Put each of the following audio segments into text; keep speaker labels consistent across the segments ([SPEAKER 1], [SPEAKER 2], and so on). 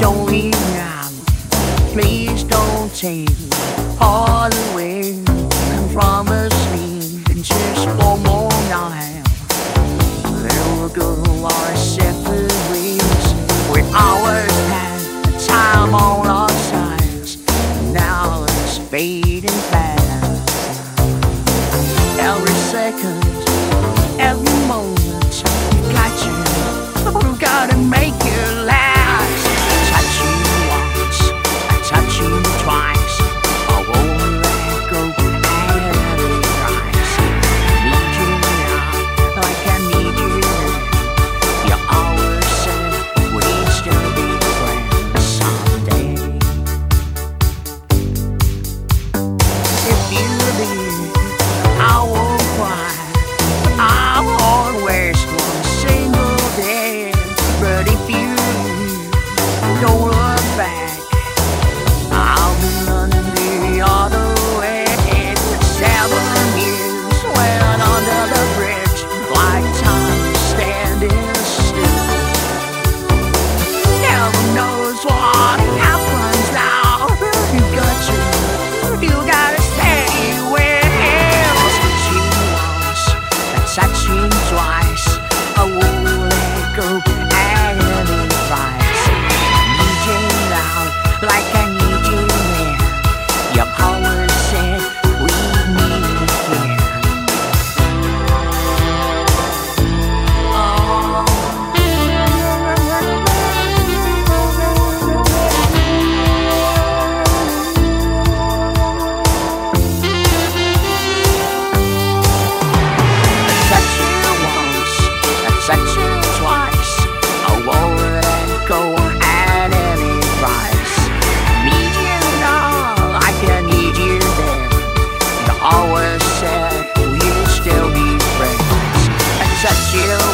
[SPEAKER 1] don't leave me. Please don't take me all away. Promise me in just one more night. There will go our separate ways. We always had time on our sides. Now it's fading fast. Every second.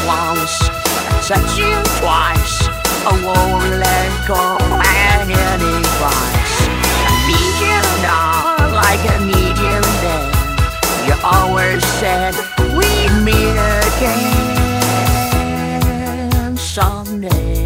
[SPEAKER 1] once, touch you twice. I won't let go at any price. I need you now, like I need you then. You always said we'd meet again someday.